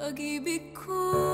Pag-ibig ko.